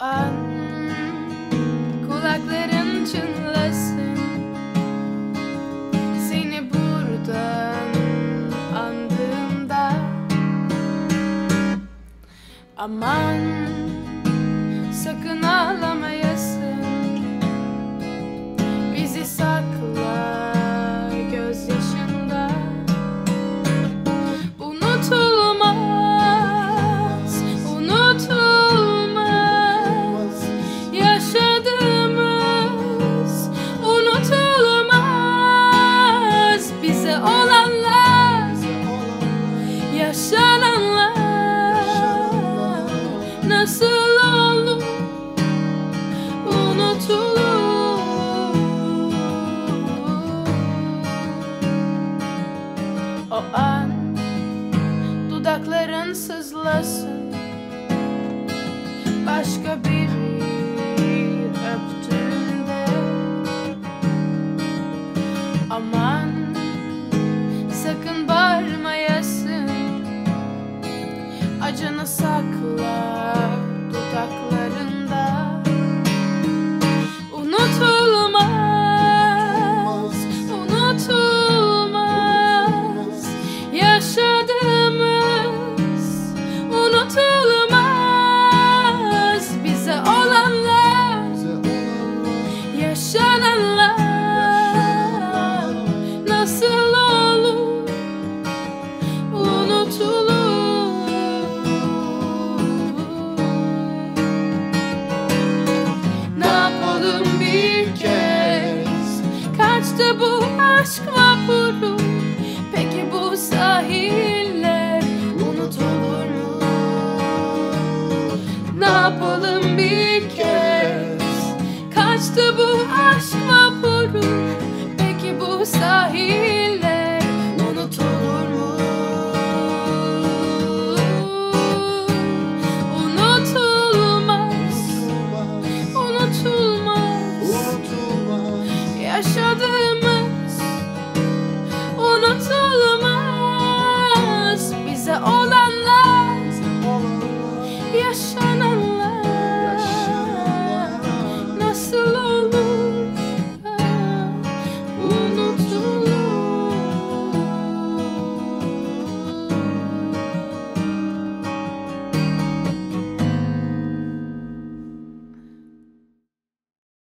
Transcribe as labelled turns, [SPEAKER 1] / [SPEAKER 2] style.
[SPEAKER 1] an. Kulakların çınlasın. Seni buradan andığımda. Aman sakın ağlamaya O an dudakların sızlasın. Başka biri Nasıl olur? Unutulur. Ne yapalım bir kez? Kaçtı bu aşk vapuru? Peki bu sahiller unutulur mu? Ne yapalım bir Peki